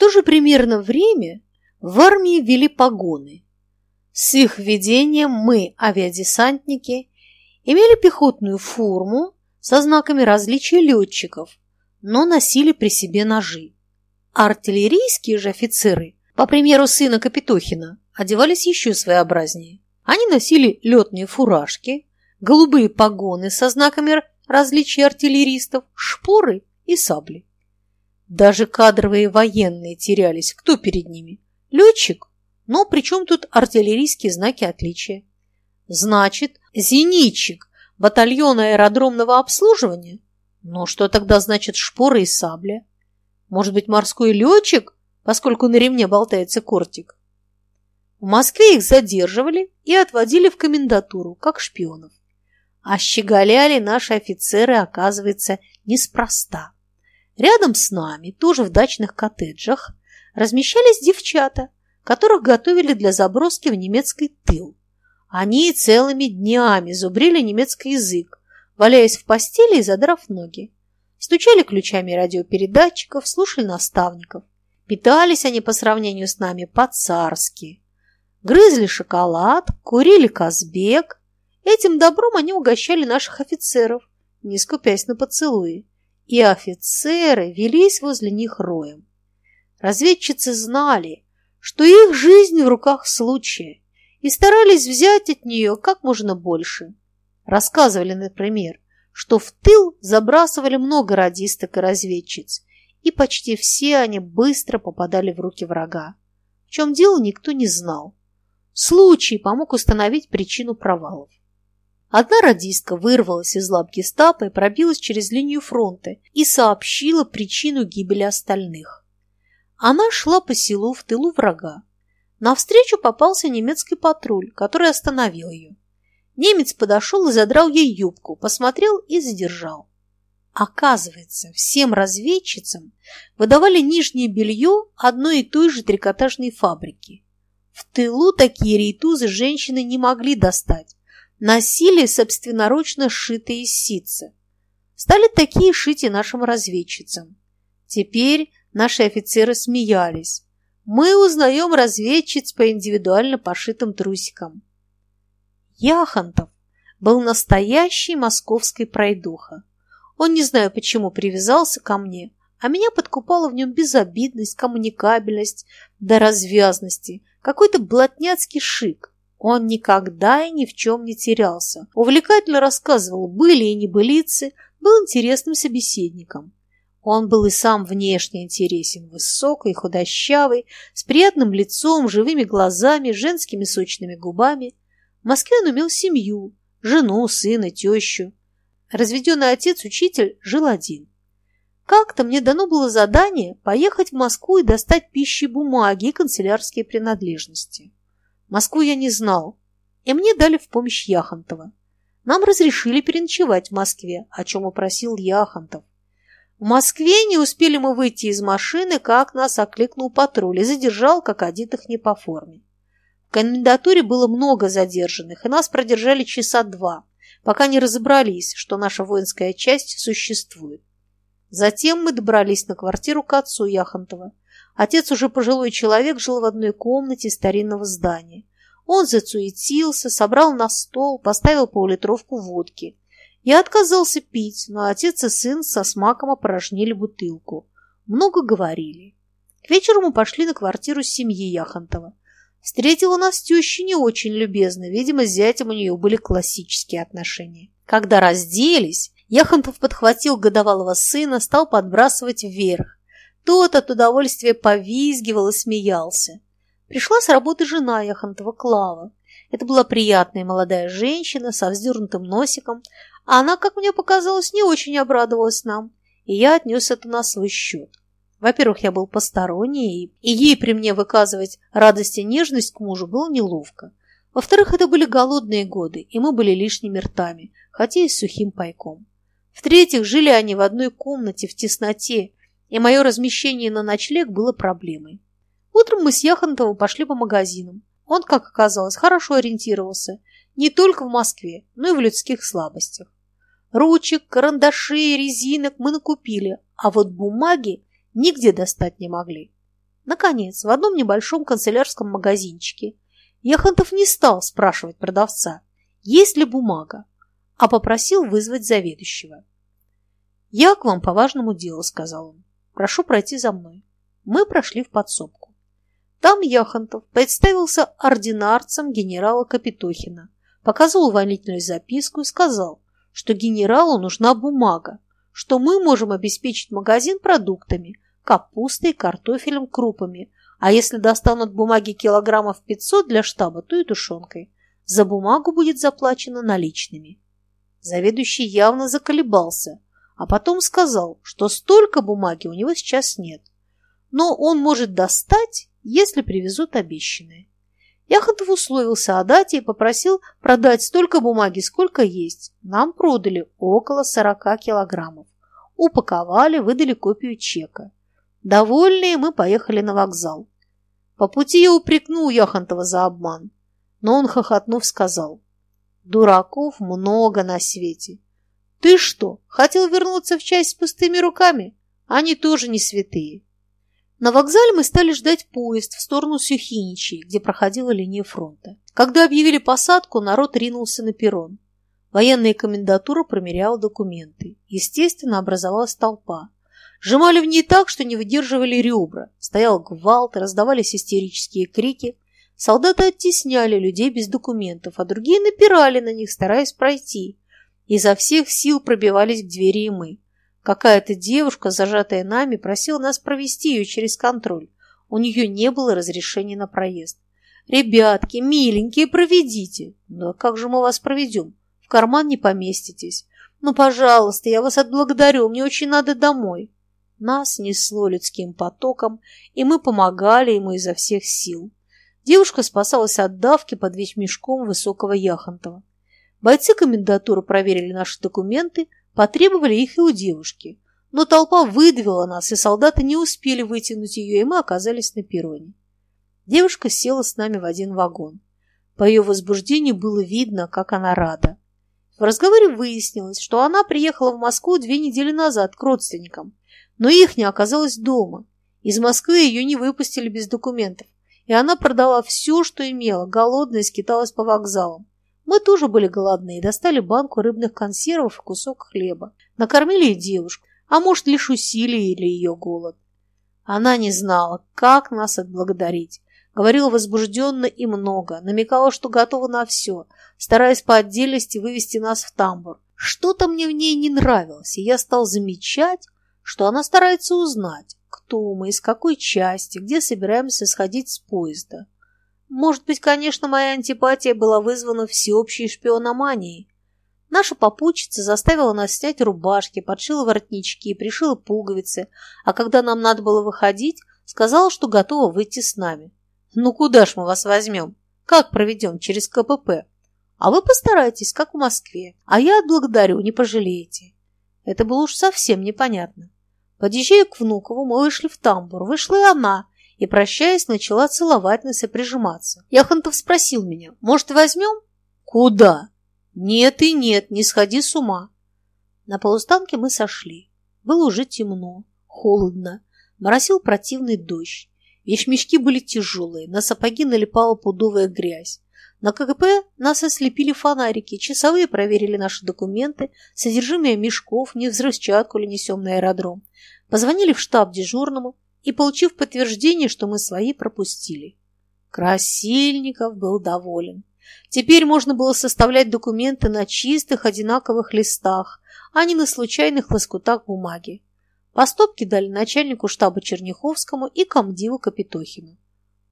то же примерно время в армии ввели погоны. С их введением мы, авиадесантники, имели пехотную форму со знаками различия летчиков, но носили при себе ножи. Артиллерийские же офицеры, по примеру сына Капитохина, одевались еще своеобразнее. Они носили летные фуражки, голубые погоны со знаками различия артиллеристов, шпоры и сабли. Даже кадровые военные терялись. Кто перед ними? Летчик? Но при чем тут артиллерийские знаки отличия? Значит, зенитчик батальона аэродромного обслуживания? Но что тогда значит шпоры и сабля? Может быть, морской летчик, поскольку на ремне болтается кортик? В Москве их задерживали и отводили в комендатуру, как шпионов. А щеголяли наши офицеры, оказывается, неспроста. Рядом с нами, тоже в дачных коттеджах, размещались девчата, которых готовили для заброски в немецкий тыл. Они целыми днями зубрили немецкий язык, валяясь в постели и задрав ноги. Стучали ключами радиопередатчиков, слушали наставников. Питались они по сравнению с нами по-царски. Грызли шоколад, курили казбек. Этим добром они угощали наших офицеров, не скупясь на поцелуи. И офицеры велись возле них роем. Разведчицы знали, что их жизнь в руках случая, и старались взять от нее как можно больше. Рассказывали, например, что в тыл забрасывали много радисток и разведчиц, и почти все они быстро попадали в руки врага. В чем дело, никто не знал. Случай помог установить причину провалов. Одна радистка вырвалась из лап гестапо и пробилась через линию фронта и сообщила причину гибели остальных. Она шла по селу в тылу врага. Навстречу попался немецкий патруль, который остановил ее. Немец подошел и задрал ей юбку, посмотрел и задержал. Оказывается, всем разведчицам выдавали нижнее белье одной и той же трикотажной фабрики. В тылу такие рейтузы женщины не могли достать. Носили собственноручно сшитые ситцы. Стали такие шить и нашим разведчицам. Теперь наши офицеры смеялись. Мы узнаем разведчиц по индивидуально пошитым трусикам. Яхонтов был настоящей московской пройдуха. Он, не знаю почему, привязался ко мне, а меня подкупала в нем безобидность, коммуникабельность до развязности, какой-то блатняцкий шик. Он никогда и ни в чем не терялся. Увлекательно рассказывал были и небылицы, был интересным собеседником. Он был и сам внешне интересен, высокий, худощавый, с приятным лицом, живыми глазами, женскими сочными губами. В Москве он имел семью, жену, сына, тещу. Разведенный отец-учитель жил один. Как-то мне дано было задание поехать в Москву и достать пищи, бумаги и канцелярские принадлежности. Москву я не знал, и мне дали в помощь Яхонтова. Нам разрешили переночевать в Москве, о чем упросил Яхонтов. В Москве не успели мы выйти из машины, как нас окликнул патруль и задержал, как одетых не по форме. В комендатуре было много задержанных, и нас продержали часа два, пока не разобрались, что наша воинская часть существует. Затем мы добрались на квартиру к отцу Яхонтова. Отец уже пожилой человек жил в одной комнате старинного здания. Он зацуетился, собрал на стол, поставил полулитровку водки. Я отказался пить, но отец и сын со смаком опорожнили бутылку. Много говорили. К вечеру мы пошли на квартиру семьи Яхонтова. Встретила нас теща не очень любезно, видимо, с зятем у нее были классические отношения. Когда разделись, Яхонтов подхватил годовалого сына, стал подбрасывать вверх. Тот от удовольствия повизгивал и смеялся. Пришла с работы жена Яхонтова, Клава. Это была приятная молодая женщина со вздернутым носиком, а она, как мне показалось, не очень обрадовалась нам, и я отнес это на свой счет. Во-первых, я был посторонний, и ей при мне выказывать радость и нежность к мужу было неловко. Во-вторых, это были голодные годы, и мы были лишними ртами, хотя и с сухим пайком. В-третьих, жили они в одной комнате в тесноте, и мое размещение на ночлег было проблемой. Утром мы с Яхонтовым пошли по магазинам. Он, как оказалось, хорошо ориентировался не только в Москве, но и в людских слабостях. Ручек, карандашей, резинок мы накупили, а вот бумаги нигде достать не могли. Наконец, в одном небольшом канцелярском магазинчике Яхонтов не стал спрашивать продавца, есть ли бумага, а попросил вызвать заведующего. «Я к вам по важному делу», — сказал он. «Прошу пройти за мной». Мы прошли в подсобку. Там Яхонтов представился ординарцем генерала Капитохина, показал увольнительную записку и сказал, что генералу нужна бумага, что мы можем обеспечить магазин продуктами, капустой, картофелем, крупами, а если достанут бумаги килограммов 500 для штаба, то и тушенкой. За бумагу будет заплачено наличными. Заведующий явно заколебался, а потом сказал, что столько бумаги у него сейчас нет. Но он может достать, если привезут обещанное. Яхонтов условился о дате и попросил продать столько бумаги, сколько есть. Нам продали около 40 килограммов. Упаковали, выдали копию чека. Довольные мы поехали на вокзал. По пути я упрекнул Яхонтова за обман, но он, хохотнув, сказал, «Дураков много на свете. Ты что, хотел вернуться в часть с пустыми руками? Они тоже не святые». На вокзале мы стали ждать поезд в сторону Сюхиничи, где проходила линия фронта. Когда объявили посадку, народ ринулся на перрон. Военная комендатура промеряла документы. Естественно, образовалась толпа. Сжимали в ней так, что не выдерживали ребра. Стоял гвалт, раздавались истерические крики. Солдаты оттесняли людей без документов, а другие напирали на них, стараясь пройти. Изо всех сил пробивались к двери и мы. Какая-то девушка, зажатая нами, просила нас провести ее через контроль. У нее не было разрешения на проезд. «Ребятки, миленькие, проведите!» «Ну а как же мы вас проведем? В карман не поместитесь. Ну, пожалуйста, я вас отблагодарю, мне очень надо домой». Нас несло людским потоком, и мы помогали ему изо всех сил. Девушка спасалась от давки под мешком высокого Яхонтова. Бойцы комендатуры проверили наши документы, Потребовали их и у девушки, но толпа выдавила нас, и солдаты не успели вытянуть ее, и мы оказались на перроне. Девушка села с нами в один вагон. По ее возбуждению было видно, как она рада. В разговоре выяснилось, что она приехала в Москву две недели назад к родственникам, но их не оказалось дома. Из Москвы ее не выпустили без документов, и она продала все, что имела, голодная скиталась по вокзалам. Мы тоже были голодные, достали банку рыбных консервов и кусок хлеба. Накормили девушку, а может, лишь усилили ее голод. Она не знала, как нас отблагодарить. Говорила возбужденно и много, намекала, что готова на все, стараясь по отдельности вывести нас в тамбур. Что-то мне в ней не нравилось, и я стал замечать, что она старается узнать, кто мы, из какой части, где собираемся сходить с поезда. Может быть, конечно, моя антипатия была вызвана всеобщей шпиономанией. Наша попутчица заставила нас снять рубашки, подшила воротнички, пришила пуговицы, а когда нам надо было выходить, сказала, что готова выйти с нами. Ну куда ж мы вас возьмем? Как проведем? Через КПП. А вы постарайтесь, как в Москве. А я отблагодарю, не пожалеете. Это было уж совсем непонятно. Подъезжая к Внукову, мы вышли в тамбур. Вышла и она, и, прощаясь, начала целовать нас и прижиматься. Яхонтов спросил меня, может, возьмем? Куда? Нет и нет, не сходи с ума. На полустанке мы сошли. Было уже темно, холодно, моросил противный дождь. Вещмешки были тяжелые, на сапоги налипала пудовая грязь. На КГП нас ослепили фонарики, часовые проверили наши документы, содержимое мешков, не взрывчатку ли несем на аэродром. Позвонили в штаб дежурному, и, получив подтверждение, что мы свои пропустили. Красильников был доволен. Теперь можно было составлять документы на чистых одинаковых листах, а не на случайных лоскутах бумаги. По стопке дали начальнику штаба Черняховскому и комдиву Капитохину.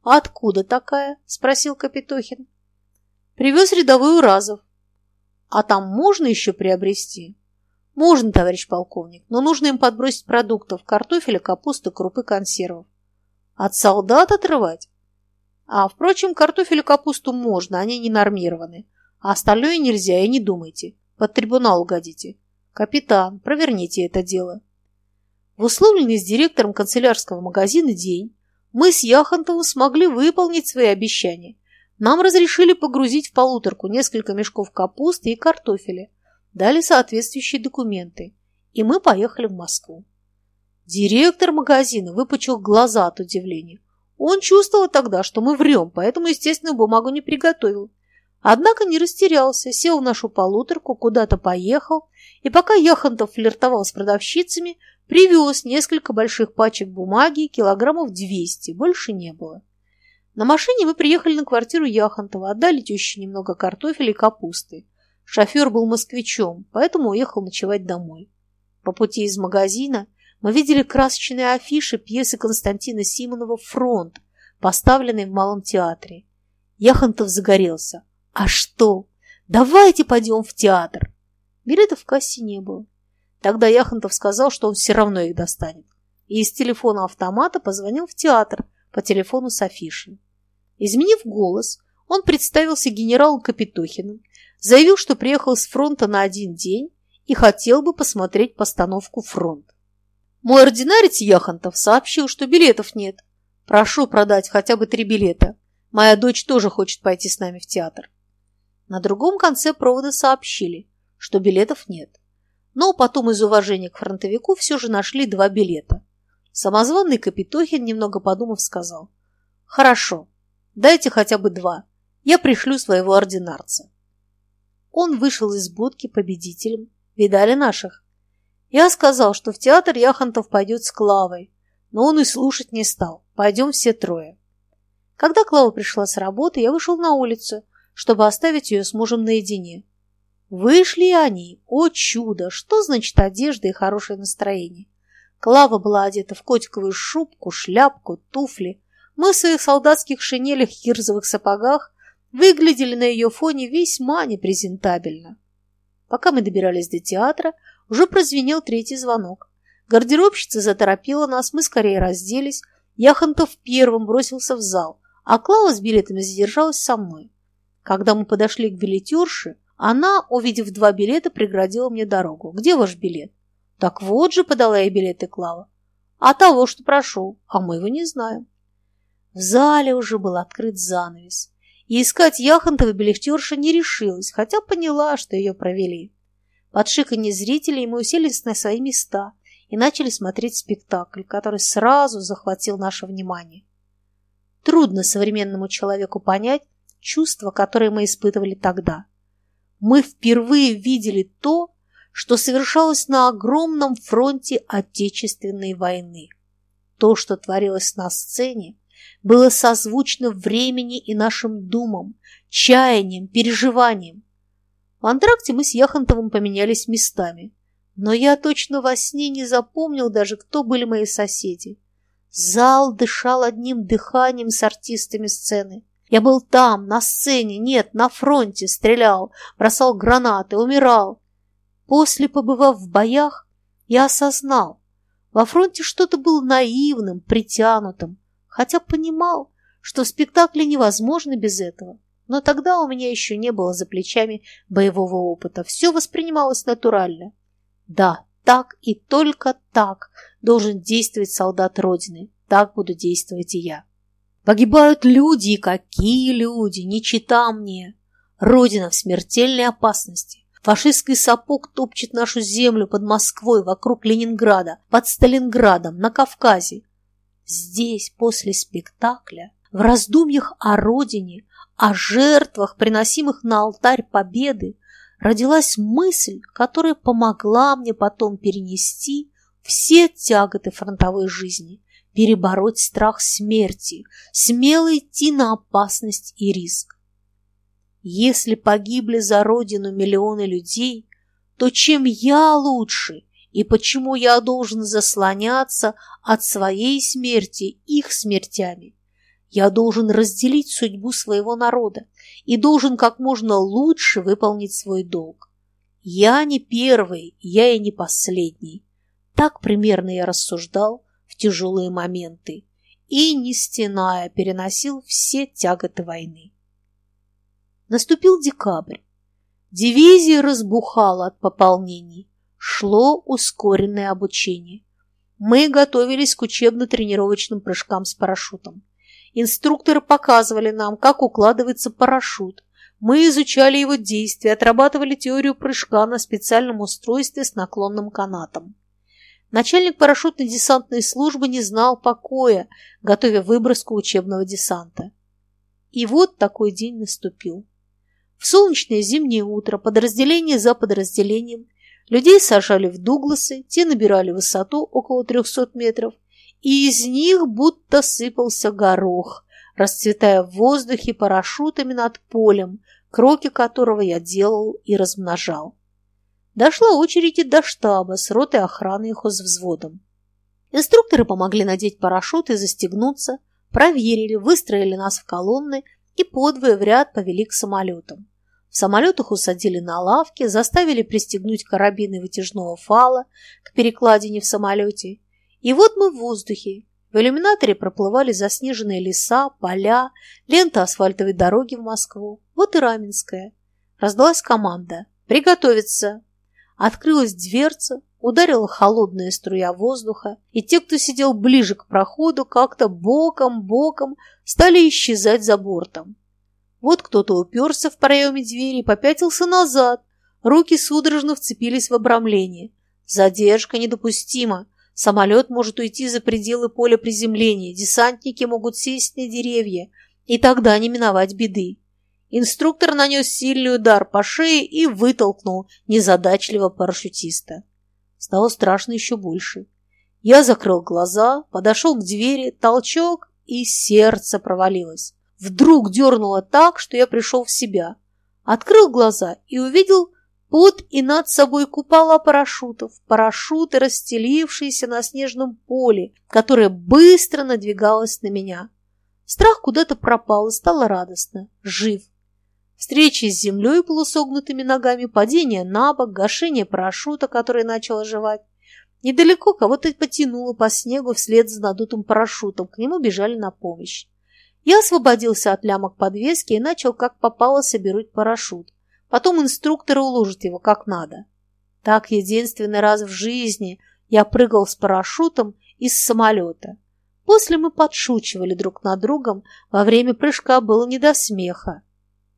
«А откуда такая?» – спросил Капитохин. «Привез рядовой Уразов». «А там можно еще приобрести?» Можно, товарищ полковник, но нужно им подбросить продуктов, картофеля, капусты, крупы, консервов. От солдат отрывать? А, впрочем, картофель и капусту можно, они не нормированы. А остальное нельзя, и не думайте. Под трибунал угодите. Капитан, проверните это дело. В условленный с директором канцелярского магазина день мы с Яхонтовым смогли выполнить свои обещания. Нам разрешили погрузить в полуторку несколько мешков капусты и картофеля, дали соответствующие документы, и мы поехали в Москву. Директор магазина выпучил глаза от удивления. Он чувствовал тогда, что мы врем, поэтому, естественно, бумагу не приготовил. Однако не растерялся, сел в нашу полуторку, куда-то поехал, и пока Яхонтов флиртовал с продавщицами, привез несколько больших пачек бумаги, килограммов 200, больше не было. На машине мы приехали на квартиру Яхонтова, отдали теще немного картофеля и капусты. Шофер был москвичом, поэтому уехал ночевать домой. По пути из магазина мы видели красочные афиши пьесы Константина Симонова «Фронт», поставленной в Малом театре. Яхонтов загорелся. «А что? Давайте пойдем в театр!» Билетов в кассе не было. Тогда Яхонтов сказал, что он все равно их достанет. И из телефона автомата позвонил в театр по телефону с афишей. Изменив голос, он представился генералу Капитохиным, заявил, что приехал с фронта на один день и хотел бы посмотреть постановку «Фронт». Мой ординарец Яхонтов сообщил, что билетов нет. Прошу продать хотя бы три билета. Моя дочь тоже хочет пойти с нами в театр. На другом конце провода сообщили, что билетов нет. Но потом из уважения к фронтовику все же нашли два билета. Самозванный Капитохин, немного подумав, сказал, «Хорошо, дайте хотя бы два. Я пришлю своего ординарца». Он вышел из будки победителем. Видали наших? Я сказал, что в театр Яхонтов пойдет с Клавой, но он и слушать не стал. Пойдем все трое. Когда Клава пришла с работы, я вышел на улицу, чтобы оставить ее с мужем наедине. Вышли они. О чудо! Что значит одежда и хорошее настроение? Клава была одета в котиковую шубку, шляпку, туфли. Мы в своих солдатских шинелях и кирзовых сапогах выглядели на ее фоне весьма непрезентабельно. Пока мы добирались до театра, уже прозвенел третий звонок. Гардеробщица заторопила нас, мы скорее разделись. Яхонтов первым бросился в зал, а Клава с билетами задержалась со мной. Когда мы подошли к билетерше, она, увидев два билета, преградила мне дорогу. «Где ваш билет?» «Так вот же», — подала ей билеты Клава. «А того, что прошел, а мы его не знаем». В зале уже был открыт занавес, и искать Яхонтова билетерша не решилась, хотя поняла, что ее провели. Под шиканье зрителей мы уселись на свои места и начали смотреть спектакль, который сразу захватил наше внимание. Трудно современному человеку понять чувства, которые мы испытывали тогда. Мы впервые видели то, что совершалось на огромном фронте Отечественной войны. То, что творилось на сцене, было созвучно времени и нашим думам, чаяниям, переживаниям. В антракте мы с Яхонтовым поменялись местами, но я точно во сне не запомнил даже, кто были мои соседи. Зал дышал одним дыханием с артистами сцены. Я был там, на сцене, нет, на фронте, стрелял, бросал гранаты, умирал. После, побывав в боях, я осознал, во фронте что-то было наивным, притянутым, хотя понимал, что в спектакле невозможно без этого. Но тогда у меня еще не было за плечами боевого опыта. Все воспринималось натурально. Да, так и только так должен действовать солдат Родины. Так буду действовать и я. Погибают люди, какие люди, не чита мне. Родина в смертельной опасности. Фашистский сапог топчет нашу землю под Москвой, вокруг Ленинграда, под Сталинградом, на Кавказе. Здесь, после спектакля, в раздумьях о родине, о жертвах, приносимых на алтарь победы, родилась мысль, которая помогла мне потом перенести все тяготы фронтовой жизни, перебороть страх смерти, смело идти на опасность и риск. Если погибли за родину миллионы людей, то чем я лучше и почему я должен заслоняться от своей смерти их смертями? Я должен разделить судьбу своего народа и должен как можно лучше выполнить свой долг. Я не первый, я и не последний. Так примерно я рассуждал в тяжелые моменты и, не стеная, переносил все тяготы войны. Наступил декабрь. Дивизия разбухала от пополнений. Шло ускоренное обучение. Мы готовились к учебно-тренировочным прыжкам с парашютом. Инструкторы показывали нам, как укладывается парашют. Мы изучали его действия, отрабатывали теорию прыжка на специальном устройстве с наклонным канатом. Начальник парашютно-десантной службы не знал покоя, готовя выброску учебного десанта. И вот такой день наступил. В солнечное зимнее утро подразделение за подразделением людей сажали в Дугласы, те набирали высоту около 300 метров, и из них будто сыпался горох, расцветая в воздухе парашютами над полем, кроки которого я делал и размножал. Дошла очередь и до штаба с ротой охраны и хозвзводом. Инструкторы помогли надеть парашют и застегнуться, проверили, выстроили нас в колонны и подвое в ряд повели к самолетам. В самолетах усадили на лавки, заставили пристегнуть карабины вытяжного фала к перекладине в самолете. И вот мы в воздухе. В иллюминаторе проплывали заснеженные леса, поля, лента асфальтовой дороги в Москву. Вот и Раменская. Раздалась команда. «Приготовиться!» Открылась дверца, ударила холодная струя воздуха, и те, кто сидел ближе к проходу, как-то боком-боком стали исчезать за бортом. Вот кто-то уперся в проеме двери и попятился назад. Руки судорожно вцепились в обрамление. Задержка недопустима. Самолет может уйти за пределы поля приземления, десантники могут сесть на деревья, и тогда не миновать беды. Инструктор нанес сильный удар по шее и вытолкнул незадачливого парашютиста. Стало страшно еще больше. Я закрыл глаза, подошел к двери, толчок, и сердце провалилось. Вдруг дернуло так, что я пришел в себя. Открыл глаза и увидел под и над собой купола парашютов, парашюты, расстелившиеся на снежном поле, которое быстро надвигалось на меня. Страх куда-то пропал и стало радостно. Жив. Встречи с землей полусогнутыми ногами, падение на бок, гашение парашюта, который начал оживать. Недалеко кого-то потянуло по снегу вслед за надутым парашютом, к нему бежали на помощь. Я освободился от лямок подвески и начал как попало собирать парашют. Потом инструктор уложит его как надо. Так единственный раз в жизни я прыгал с парашютом из самолета. После мы подшучивали друг над другом, во время прыжка было не до смеха.